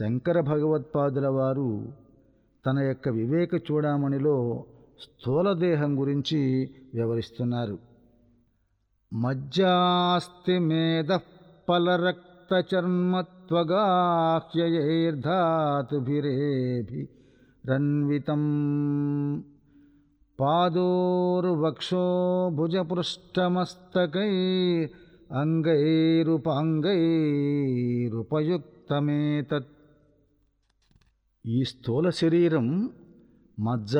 శంకర భగవత్పాదుల వారు తన యొక్క వివేక చూడామణిలో స్థూలదేహం గురించి వివరిస్తున్నారు. మజ్జాస్తి మేధ పలరక్తచర్మత్వగాహ్యైర్ధాతుభిరేభి రన్వితం పాదోర్వక్షో భుజపృష్టమస్తకై అంగైరుపాంగైరుపయుక్తమేతత్ ఈ స్థూల శరీరం మజ్జ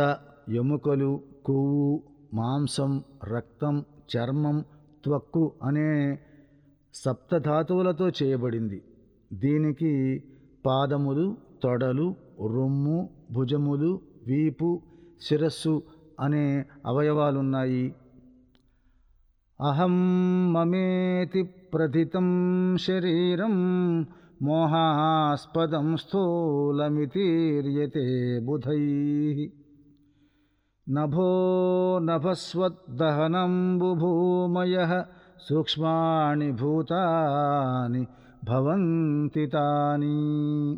ఎముకలు కొవ్వు మాంసం రక్తం చర్మం త్వక్కు అనే సప్తధాతువులతో చేయబడింది. దీనికి పాదములు తొడలు రొమ్ము భుజములు వీపు శిరస్సు అనే అవయవాలున్నాయి. అహం మమేతి ప్రథితం శరీరం మోహాస్పదం స్థూలమితీర్యతే బుధై నభో నభస్వద్దహనంబుభూమయ సూక్ష్మాణి భూతాని భవంతి తాని.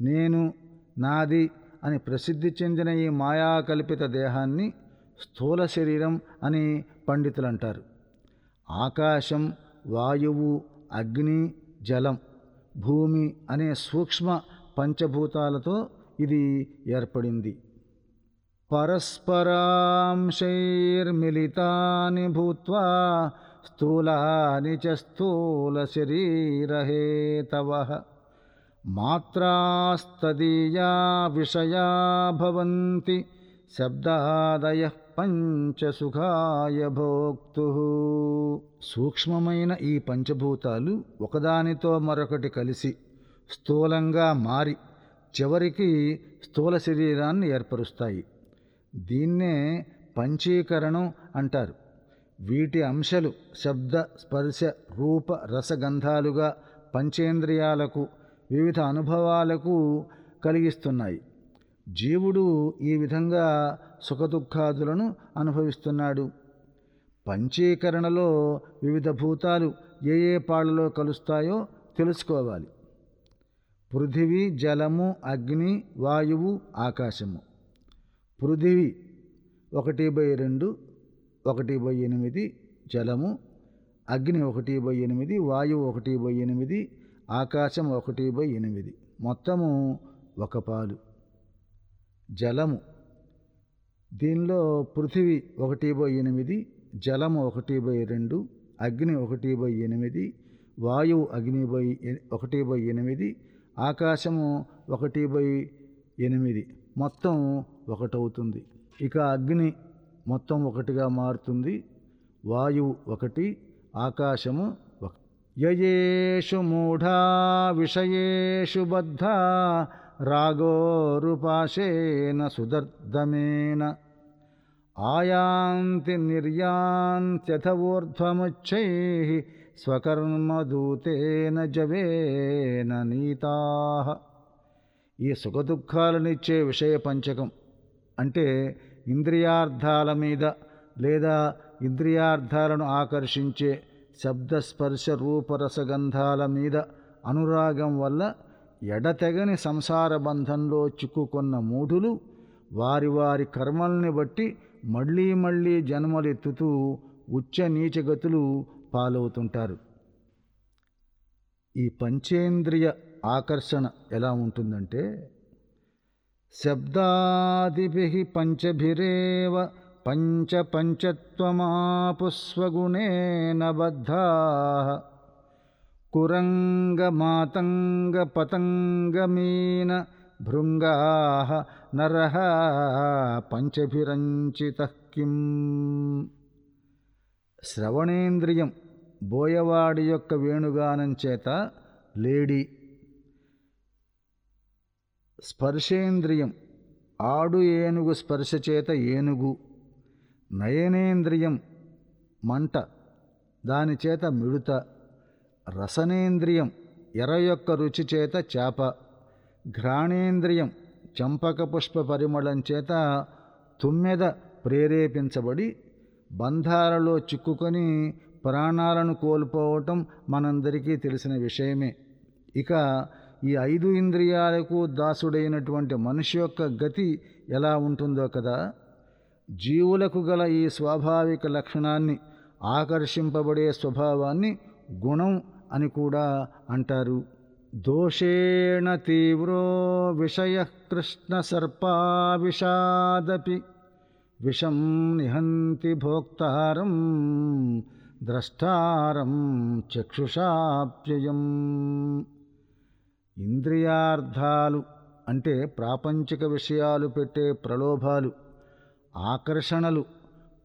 నేను నాది అని ప్రసిద్ధి చెందిన ఈ మాయాకల్పిత దేహాన్ని స్థూల శరీరం అని పండితులు అంటారు ఆకాశం వాయువు అగ్ని జలం భూమి అనే సూక్ష్మ పంచభూతాలతో ఇది ఏర్పడింది. పరస్పరాంశైర్మిళితాని భూత్వా స్థూలాని చ స్థూలశరీరహేతవ మాత్రాస్తదీయా విషయా భవంతి శబ్దాదయ పంచసుఖాయ భోక్తు. సూక్ష్మమైన ఈ పంచభూతాలు ఒకదానితో మరొకటి కలిసి స్థూలంగా మారి చివరికి స్థూల శరీరాన్ని ఏర్పరుస్తాయి. దీన్నే పంచీకరణం అంటారు. వీటి అంశాలు శబ్ద స్పర్శ రూప రసగంధాలుగా పంచేంద్రియాలకు వివిధ అనుభవాలకు కలిగిస్తున్నాయి. జీవుడు ఈ విధంగా సుఖదుఖాదులను అనుభవిస్తున్నాడు. పంచీకరణలో వివిధ భూతాలు ఏ ఏ పాళ్ళలో కలుస్తాయో తెలుసుకోవాలి. పృథివీ జలము అగ్ని వాయువు ఆకాశము. పృథివీ ఒకటి బై రెండు ఒకటి బై ఎనిమిది జలము అగ్ని ఒకటి బై ఎనిమిది వాయువు ఒకటి బై ఎనిమిది ఆకాశం ఒకటి బై ఎనిమిది. మొత్తము ఒక పాలు. జలము దీనిలో పృథివీ ఒకటి బై ఎనిమిది జలము ఒకటి బై రెండు అగ్ని ఒకటి బై ఎనిమిది వాయువు అగ్ని బై ఒకటి బై ఎనిమిది ఆకాశము ఒకటి బై ఎనిమిది. మొత్తం ఒకటవుతుంది. ఇక అగ్ని మొత్తం ఒకటిగా మారుతుంది. వాయువు ఒకటి ఆకాశము ఒక యయేషు మూఢా విషయేషు బద్ధ రాగోరుపాశేన సుదర్ధమేన ఆయాంతి నిర్యాంత్యథవోర్ధ్వముచ్చై స్వకర్మదూతేన జవేన నీతా. ఈ సుఖదుఖాలనిచ్చే విషయ పంచకం అంటే ఇంద్రియార్థాల మీద లేదా ఇంద్రియార్థాలను ఆకర్షించే శబ్దస్పర్శ రూపరసగంధాల మీద అనురాగం వల్ల ఎడతెగని సంసార బంధంలో చిక్కుకున్న మూఢులు వారి వారి కర్మల్ని బట్టి మళ్ళీ మళ్ళీ జన్మలెత్తుతూ ఉచ్చ నీచగతులు పాలవుతుంటారు. ఈ పంచేంద్రియ ఆకర్షణ ఎలా ఉంటుందంటే శబ్దాదిభి పంచభిరేవ పంచ పంచత్వమాపుస్వగుణేన బద్ధా. కురంగ మాతంగ పతంగమీన భృంగా నరః పంచభిరంచిత కిం. శ్రవణేంద్రియం బోయవాడి యొక్క వేణుగానం చేత లేడి. స్పర్శేంద్రియం ఆడు ఏనుగు స్పర్శ చేత ఏనుగు. నయనేంద్రియం మంట దాని చేత మిడుత. రసనేంద్రియం ఎర యొక్క రుచి చేత చేప. ఘ్రాణేంద్రియం చంపక పుష్ప పరిమళం చేత తుమ్మెద ప్రేరేపించబడి బంధాలలో చిక్కుకొని ప్రాణాలను కోల్పోవటం మనందరికీ తెలిసిన విషయమే. ఇక ఈ ఐదు ఇంద్రియాలకు దాసుడైనటువంటి మనిషి యొక్క గతి ఎలా ఉంటుందో కదా. జీవులకు గల ఈ స్వాభావిక లక్షణాన్ని ఆకర్షింపబడే స్వభావాన్ని గుణం అని కూడా అంటారు. దోషేణ తీవ్రో విషయ కృష్ణసర్పావిషాదపి విషం నిహంతి భోక్తారం ద్రష్టారం చక్షుషాప్యయం ఇంద్రియార్థాలు అంటే ప్రాపంచిక విషయాలు పెట్టే ప్రలోభాలు ఆకర్షణలు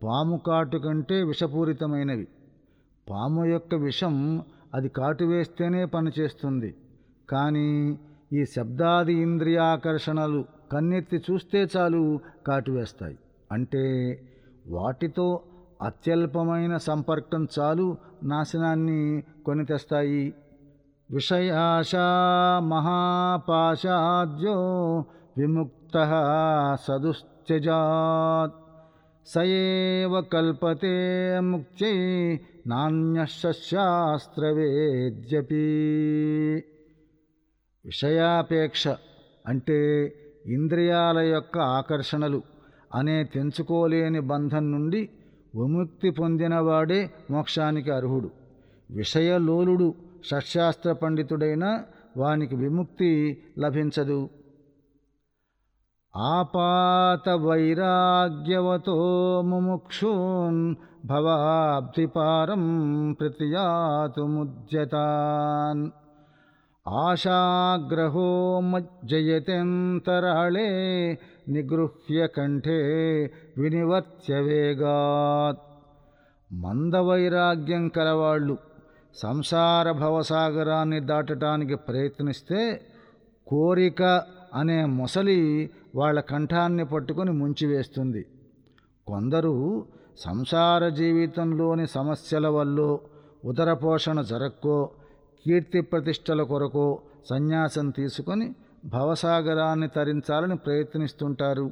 పాము కాటు కంటే విషపూరితమైనవి. పాము యొక్క విషం అది కాటు వేస్తేనే పనిచేస్తుంది. కానీ ఈ శబ్దాది ఇంద్రియాకర్షణలు కన్నెత్తి చూస్తే చాలు కాటువేస్తాయి అంటే వాటితో అత్యల్పమైన సంపర్కం చాలు నాశనాన్ని కొని తెస్తాయి. విషయాశా మహాపాశాద్యో విముక్త సదుస్త్యజాత్ సయేవ కల్పతే ముక్త్యై నాణ్యశాస్త్రవేద్యపి విషయాపేక్ష అంటే ఇంద్రియాల యొక్క ఆకర్షణలు అనే తెంచుకోలేని బంధం నుండి విముక్తి పొందినవాడే మోక్షానికి అర్హుడు. విషయలోలుడు షట్శాస్త్ర పండితుడైన వానికి విముక్తి లభించదు. ఆపాత వైరాగ్యవతో ముముక్షూన్ భవాబ్ధిపారం ప్రతియాతుముద్యతాన్. ఆశాగ్రహో మజ్జయతెంతరాళే నిగృహ్య కంఠే వినివర్త్య వేగాత్. మందవైరాగ్యం కలవాళ్ళు సంసార భవసాగరాన్ని దాటటానికి ప్రయత్నిస్తే కోరిక అనే మొసలి వాళ్ళ కంఠాన్ని పట్టుకొని ముంచివేస్తుంది కొందరు సంసార జీవితంలోని సమస్యల వల్ల ఉదరపోషణ జరక్కో కీర్తి ప్రతిష్టల కొరకు సన్యాసం తీసుకొని భవసాగరాన్ని తరించాలని ప్రయత్నిస్తుంటారు.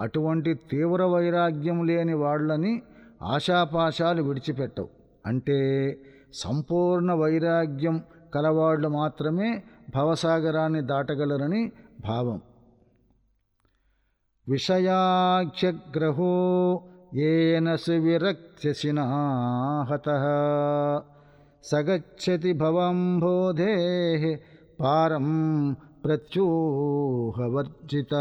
అటువంటి తీవ్ర వైరాగ్యం లేని వాళ్ళని ఆశాపాశాలు విడిచిపెట్టవు. అంటే సంపూర్ణ వైరాగ్యం కలవాళ్ళు మాత్రమే భవసాగరాన్ని దాటగలరని భావం. విషయాఖ్యగ్రహో ఏన సువిరక్త్యసినా సగచ్చతి భవంబోధే పారం ప్రత్యూహవర్జిత.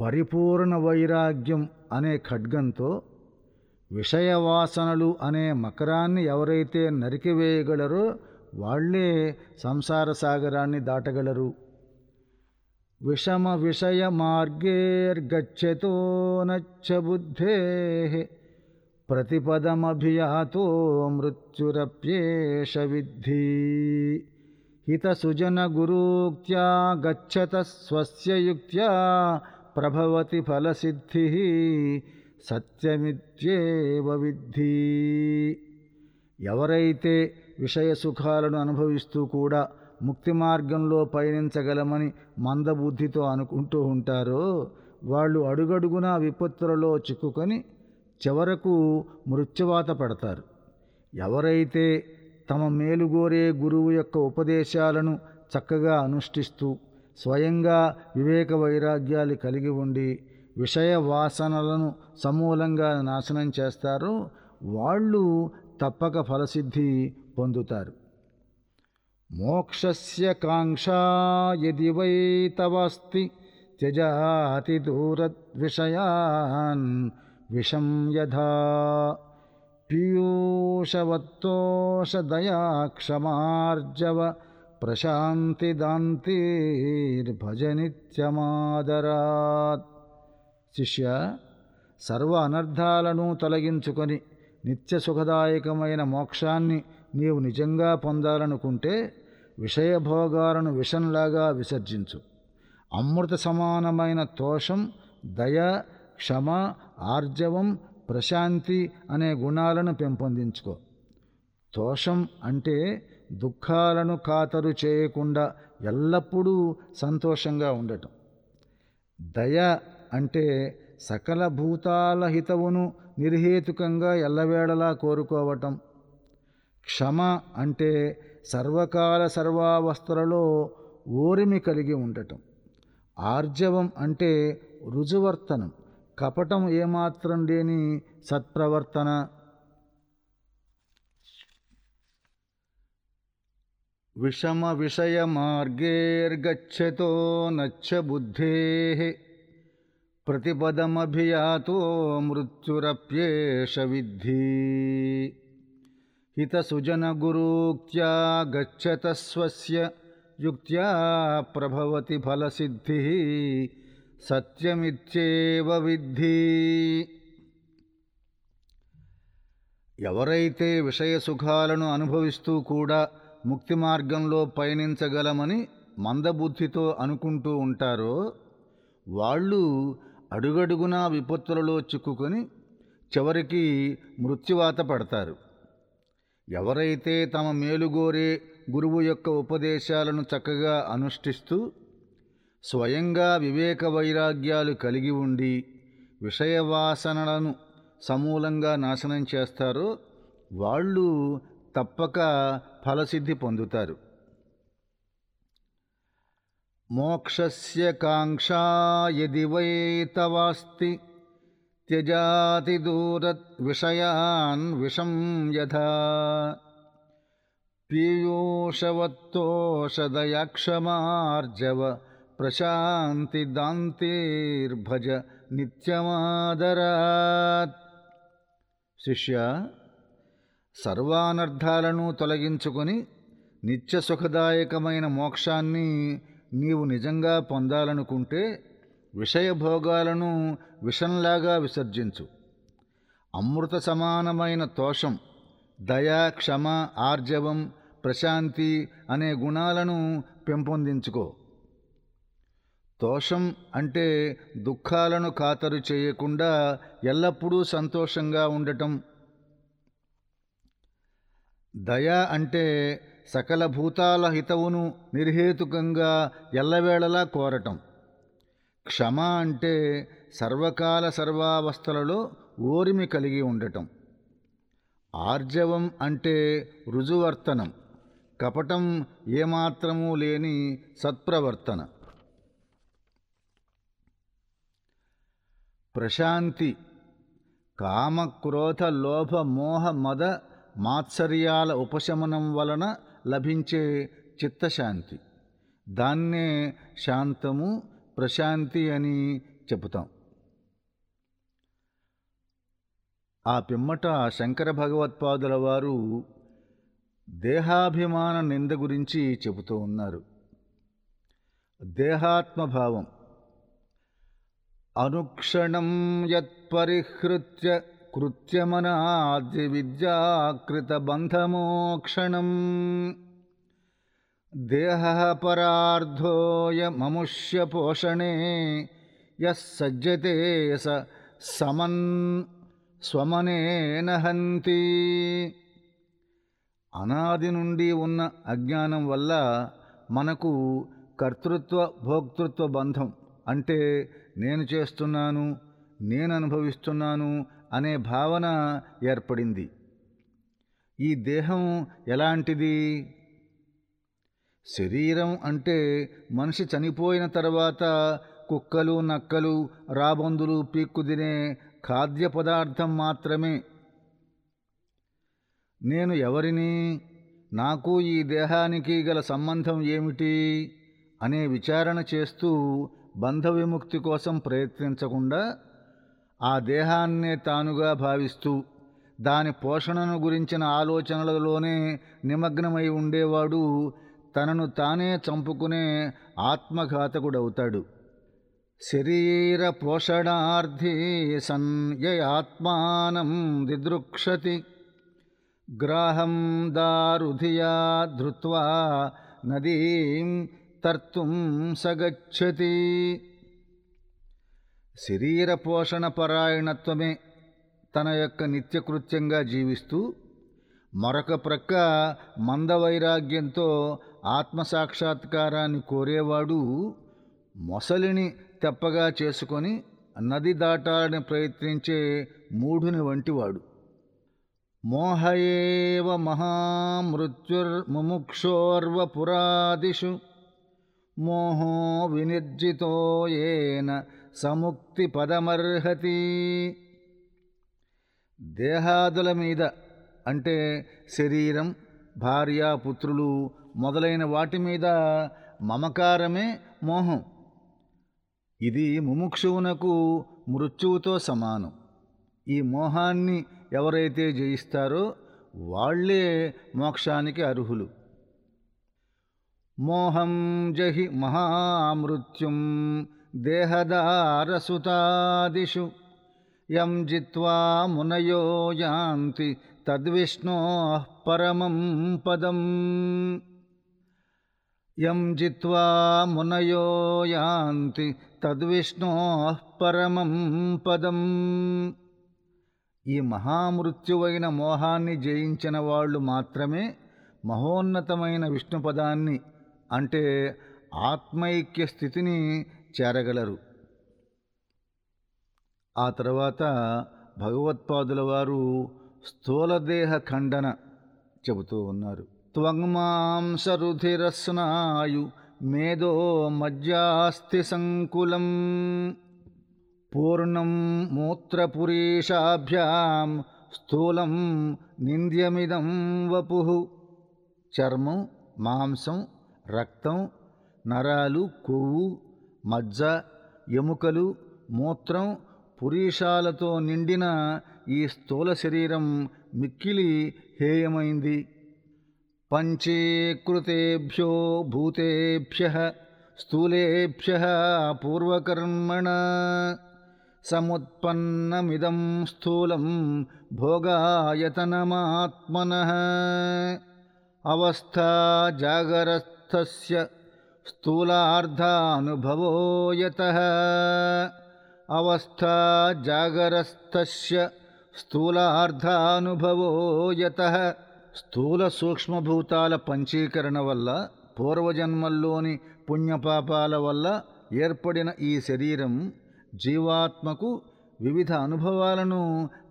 పరిపూర్ణ వైరాగ్యం అనే ఖడ్గంతో విషయవాసనలు అనే మకరాన్ని ఎవరైతే నరికివేయగలరో వాళ్ళే సంసార సాగరాన్ని దాటగలరు. విషమ విషయ మార్గేర్గచ్చతో నచ్చబుద్ధే ప్రతిపదమభియాతో మృత్యురప్యేష విద్ధి. హితసుజనగురూక్త్యా గచ్చత స్వస్యయుక్త్యా ప్రభవతి ఫలసిద్ధి. సత్యమిత్యేవ విద్ధి. ఎవరైతే విషయ సుఖాలను అనుభవిస్తూ కూడా ముక్తి మార్గంలో పయనించగలమని మందబుద్ధితో అనుకుంటూ ఉంటారో వాళ్ళు అడుగడుగునా విపత్తులలో చిక్కుకొని చివరకు మృత్యువాత పడతారు. ఎవరైతే తమ మేలుగోరే గురువు యొక్క ఉపదేశాలను చక్కగా అనుష్ఠిస్తూ స్వయంగా వివేక వైరాగ్యాలు కలిగి ఉండి విషయ వాసనలను సమూలంగా నాశనం చేస్తారో వాళ్ళు తప్పక ఫలసిద్ధి పొందుతారు. మోక్షస్య కాంక్షాయది వై తవస్తి త్యజాతి దూరద్విషయాన్ విషం యథా పీయూషవత్తోషదయా క్షమార్జవ ప్రశాంతిదాంతిర్భజనిత్యమాదరాత్. శిష్య సర్వ అనర్థాలను తొలగించుకొని నిత్య సుఖదాయకమైన మోక్షాన్ని నీవు నిజంగా పొందాలనుకుంటే విషయభోగాలను విషంలాగా విసర్జించు. అమృత సమానమైన తోషం దయ క్షమ ఆర్జవం ప్రశాంతి అనే గుణాలను పెంపొందించుకో. తోషం అంటే దుఃఖాలను ఖాతరు చేయకుండా ఎల్లప్పుడూ సంతోషంగా ఉండటం. దయ అంటే సకల భూతాల హితవును నిర్హేతుకంగా ఎల్లవేళలా కోరుకోవటం. క్షమ అంటే సర్వకాల సర్వావస్థలలో ఓరిమి కలిగి ఉండటం. ఆర్జవం అంటే రుజువర్తనం. కపటం ఏమాత్రం లేని సత్ప్రవర్తన. విషమ విషయ మార్గేర్గచ్చతో నచ్చ బుద్ధే. ప్రతిపదమభియాతో మృత్యురప్యేష విద్ధి. హితసుజనగురూక్త్యా గచ్చత స్వస్య యుక్త్యా ప్రభవతి ఫలసిద్ధి. సత్యమిచ్చేవ విద్ధి. ఎవరైతే విషయ సుఖాలను అనుభవిస్తూ కూడా ముక్తి మార్గంలో పయనించగలమని మందబుద్ధితో అనుకుంటూ ఉంటారో వాళ్ళు అడుగడుగునా విపత్తులలో చిక్కుకొని చివరికి మృత్యువాత పడతారు. ఎవరైతే తమ మేలుగోరే గురువు యొక్క ఉపదేశాలను చక్కగా అనుష్ఠిస్తూ స్వయంగా వివేక వైరాగ్యాలు కలిగి ఉండి విషయవాసనలను సమూలంగా నాశనం చేస్తారో వాళ్ళు తప్పక ఫలసిద్ధి పొందుతారు. మోక్షస్య కాంక్షా యది వై తవాస్తి త్యజాతి దూరత్ విషయాన్ విషం యథా. పీయూషవత్తోషదయాక్షమార్జవ ప్రశాంతి దాంతేర్భజ నిత్యమాదరాత్. శిష్య సర్వానర్థాలను తొలగించుకొని నిత్య సుఖదాయకమైన మోక్షాన్ని నీవు నిజంగా పొందాలనుకుంటే విషయభోగాలను విషంలాగా విసర్జించు. అమృత సమానమైన తోషం దయ క్షమ ఆర్జవం ప్రశాంతి అనే గుణాలను పెంపొందించుకో. దోషం అంటే దుఃఖాలను ఖాతరు చేయకుండా ఎల్లప్పుడూ సంతోషంగా ఉండటం. దయ అంటే సకల భూతాల హితవును నిర్హేతుకంగా ఎల్లవేళలా కోరటం. క్షమ అంటే సర్వకాల సర్వావస్థలలో ఓరిమి కలిగి ఉండటం. ఆర్జవం అంటే రుజువర్తనం. కపటం ఏమాత్రమూ లేని సత్ప్రవర్తన. ప్రశాంతి. కామ క్రోధ లోభ మోహ మద మాత్సర్యాల ఉపశమనం వలన లభించే చిత్తశాంతి. దాన్నే శాంతము ప్రశాంతి అని చెబుతాం ఆ పిమ్మట శంకర భగవత్పాదుల వారు దేహాభిమాన నింద గురించి చెబుతూ ఉన్నారు. దేహాత్మభావం అనుక్షణం యత్పరిహృత్య కృత్యమనాది విద్యాకృత బంధమోక్షణం దేహ పరార్ధోయ పోషణే యజ్జతే స సమన్ స్వమనేన హంతి. అనాది నుండి ఉన్న అజ్ఞానం వల్ల మనకు కర్తృత్వ భోక్తృత్వ బంధం అంటే నేను చేస్తున్నాను నేను అనుభవిస్తున్నాను అనే భావన ఏర్పడింది. ఈ దేహం ఎలాంటిది? శరీరం అంటే మనిషి చనిపోయిన తర్వాత కుక్కలు నక్కలు రాబందులు పీక్కు తినే ఖాద్య పదార్థం మాత్రమే. నేను ఎవరిని? నాకు ఈ దేహానికి గల సంబంధం ఏమిటి? అనే విచారణ చేస్తూ బంధ విముక్తి కోసం ప్రయత్నించకుండా ఆ దేహాన్నే తానుగా భావిస్తూ దాని పోషణను గురించిన ఆలోచనలలోనే నిమగ్నమై ఉండేవాడు తనను తానే చంపుకునే ఆత్మఘాతకుడవుతాడు. శరీర పోషణార్థీ సన్యయాత్మానం దిదృక్షతి గ్రాహం దారుధియా ధృత్వా నదీం తర్తుం సగచ్చతి. శరీర పోషణ పరాయణత్వమే తన యొక్క నిత్యకృత్యంగా జీవిస్తూ మరొక ప్రక్క మందవైరాగ్యంతో ఆత్మసాక్షాత్కారాన్ని కోరేవాడు మొసలిని తెప్పగా చేసుకొని నది దాటాలని ప్రయత్నించే మూఢుని వంటివాడు. మోహయేవ ఏవ మహామృత్యుర్ముముక్షోర్వపురాదిషు మోహో వినిర్జితో ఏన సముక్తి పదమర్హతి దేహాదుల మీద అంటే శరీరం భార్య పుత్రులు మొదలైన వాటి మీద మమకారమే మోహం. ఇది ముముక్షువునకు మృత్యువుతో సమానం. ఈ మోహాన్ని ఎవరైతే జయిస్తారో వాళ్ళే మోక్షానికి అర్హులు. మోహం జహి మహామృత్యుం దేహదారసుతాదిషు. యం జిత్వా మునయో యాంతి తద్విష్ణో పరమం పదం. యం జిత్వా మునయో యాంతి తద్విష్ణో పరమం పదం. ఈ మహామృత్యువైన మోహాన్ని జయించిన వాళ్ళు మాత్రమే మహోన్నతమైన విష్ణుపదాన్ని అంటే ఆత్మైక్య స్థితిని చేరగలరు. ఆ తర్వాత భగవత్పాదుల వారు స్థూలదేహ ఖండన చెబుతూ ఉన్నారు. త్వంమాంసరుధిరస్నాయు మేధో మజ్జాస్థి సంకులం పూర్ణం మూత్రపురీషాభ్యాం స్థూలం నింద్యమిదం వపు. చర్మం మాంసం రక్తం నరాలు కొవ్వు మజ్జ ఎముకలు మూత్రం పురీషాలతో నిండిన ఈ స్థూల శరీరం మిక్కిలి హేయమైంది. పంచీకృతేభ్యో భూతేభ్య స్థూలేభ్య పూర్వకర్మణ. సముత్పన్నమిదం స్థూలం భోగాయతనమాత్మన. అవస్థా జాగరస్థస్య స్థూలార్ధానుభవో స్థూలార్థానుభవోయత అవస్థా జాగరస్థస్య స్థూలార్ధానుభవో యత స్థూల సూక్ష్మభూతాల పంచీకరణ వల్ల పూర్వజన్మల్లోని పుణ్యపాపాల వల్ల ఏర్పడిన ఈ శరీరం జీవాత్మకు వివిధ అనుభవాలను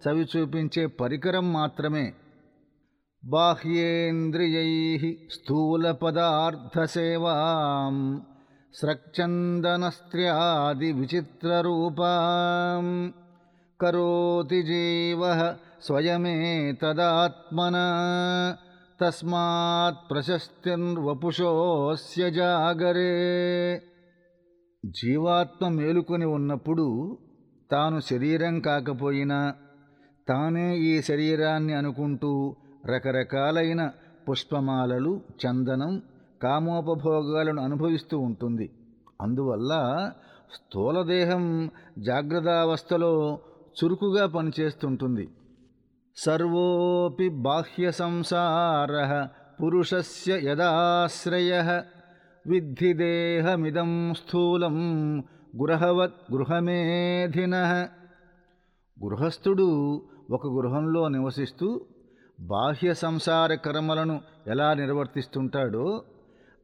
చవి చూపించే పరికరం మాత్రమే. బాహ్యేంద్రియై స్థూలపదార్థసేవాం స్రక్చందనస్త్ర్యాది విచిత్రరూపాం కరోతి జీవ స్వయమేతదాత్మన తస్మాత్ ప్రశస్తిర్వపుషోస్య జాగరే. జీవాత్మ మేలుకొని ఉన్నప్పుడు తాను శరీరం కాకపోయినా తానే ఈ శరీరాన్ని అనుకుంటూ రకరకాలైన పుష్పమాలలు చందనం కామోపభోగాలను అనుభవిస్తూ ఉంటుంది. అందువల్ల స్థూలదేహం జాగ్రత్తావస్థలో చురుకుగా పనిచేస్తుంటుంది. సర్వోపి బాహ్య సంసార పురుషస్య యదాశ్రయ విద్ధిదేహమిదం స్థూలం గృహవత్ గృహమేధిన. గృహస్థుడు ఒక గృహంలో నివసిస్తూ బాహ్య సంసార కర్మలను ఎలా నిర్వర్తిస్తుంటాడో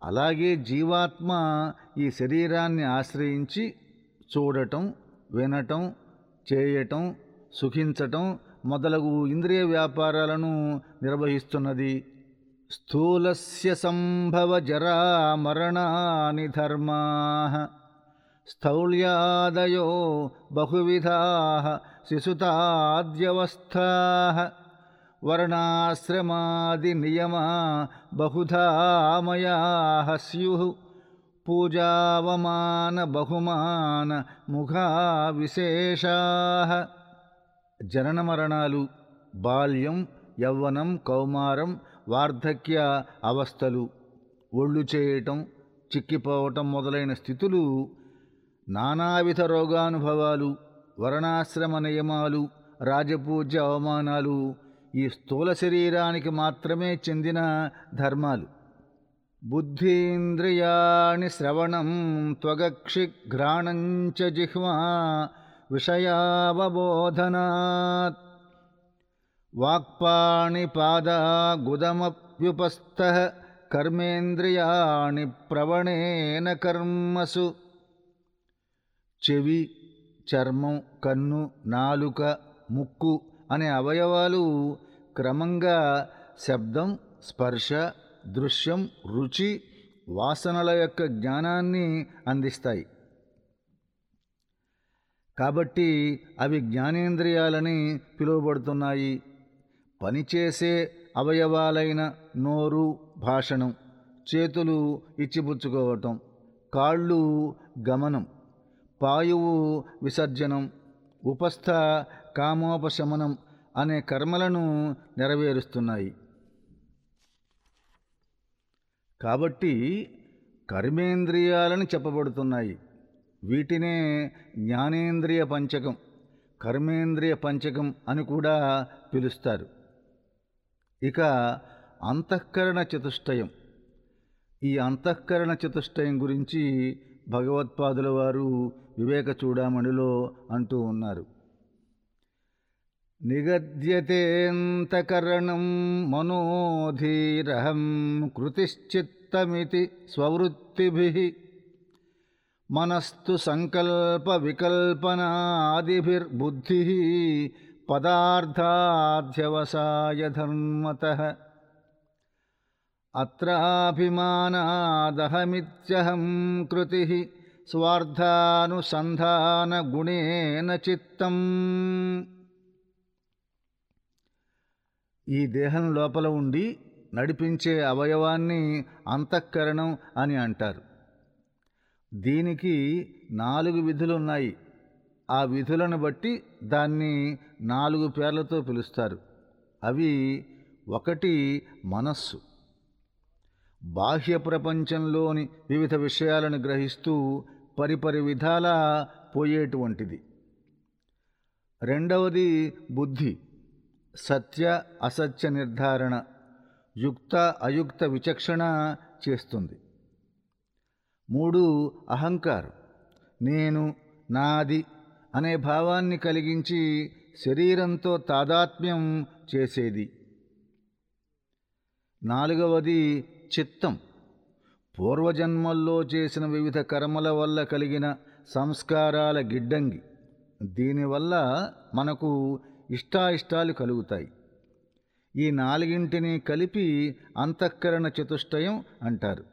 అలాగే జీవాత్మ ఈ శరీరాన్ని ఆశ్రయించి చూడటం వినటం చేయటం సుఖించటం మొదలగు ఇంద్రియ వ్యాపారాలను నిర్వహిస్తున్నది. స్థూలస్య సంభవ జరా మరణాని ధర్మా స్థౌల్యాదయో బహువిధా శిశుతాద్యవస్థా వర్ణాశ్రమాది నియమ బహుధా మయా స్యు పూజావమాన బహుమాన ముఖా విశేషా జనన మరణాలు బాల్యం యవ్వనం కౌమారం వార్ధక్య అవస్థలు ఒళ్ళు చేయటం చిక్కిపోవటం మొదలైన స్థితులు నానావిధ రోగానుభవాలు వర్ణాశ్రమ నియమాలు రాజపూజ్య అవమానాలు ఈ స్థూల శరీరానికి మాత్రమే చెందిన ధర్మాలు. బుద్ధీంద్రియాణి శ్రవణం త్వగక్షిఘ్రాణం చ జిహ్వా విషయావబోధనాత్. వాక్పాణి వాక్పాణిపాదాగుదమప్యుపస్థ కర్మేంద్రియాణి ప్రవణేన కర్మసు. చెవి చర్మం కన్ను నాలుక ముక్కు అనే అవయవాలు క్రమంగా శబ్దం స్పర్శ దృశ్యం రుచి వాసనల యొక్క జ్ఞానాన్ని అందిస్తాయి. కాబట్టి అవి జ్ఞానేంద్రియాలని పిలువబడుతున్నాయి. పనిచేసే అవయవాలైన నోరు భాషణం చేతులు ఇచ్చిపుచ్చుకోవటం కాళ్ళు గమనం పాయువు విసర్జనం ఉపస్థ కామోపశమనం అనే కర్మలను నెరవేరుస్తున్నాయి. కాబట్టి కర్మేంద్రియాలని చెప్పబడుతున్నాయి. వీటినే జ్ఞానేంద్రియ పంచకం కర్మేంద్రియ పంచకం అని కూడా పిలుస్తారు. ఇక అంతఃకరణ చతుష్టయం. ఈ అంతఃకరణ చతుష్టయం గురించి భగవత్పాదుల వారు వివేక చూడామణిలో అంటూ ఉన్నారు. నిగద్యతేంతకరణం మనోధీరహం కృతిశ్చిత్తమితి స్వవృత్తిభి మనస్సు సంకల్ప వికల్పనాదిభిర్బుద్ధి పదార్థాధ్యవసాయ ధర్మత అత్రాభిమానాదహమిత్యహం కృతి స్వార్థానుసంధానగుణేన చిత్తం ఈ దేహం లోపల ఉండి నడిపించే అవయవాన్ని అంతఃకరణం అని అంటారు. దీనికి నాలుగు విధులు ఉన్నాయి ఆ విధులను బట్టి దాన్ని నాలుగు పేర్లతో పిలుస్తారు. అవి ఒకటి మనస్సు. బాహ్య ప్రపంచంలోని వివిధ విషయాలను గ్రహిస్తూ పరిపరి విధాలా పోయేటువంటిది. రెండవది బుద్ధి. సత్య అసత్య నిర్ధారణ యుక్త అయుక్త విచక్షణ చేస్తుంది. మూడు అహంకారం. నేను నాది అనే భావాన్ని కలిగించి శరీరంతో తాదాత్మ్యం చేసేది. నాలుగవది చిత్తం. పూర్వజన్మల్లో చేసిన వివిధ కర్మల వల్ల కలిగిన సంస్కారాల గిడ్డంగి. దీనివల్ల మనకు ఇష్టాయిష్టాలు కలుగుతాయి. ఈ నాలుగింటిని కలిపి అంతఃకరణ చతుష్టయం అంటారు.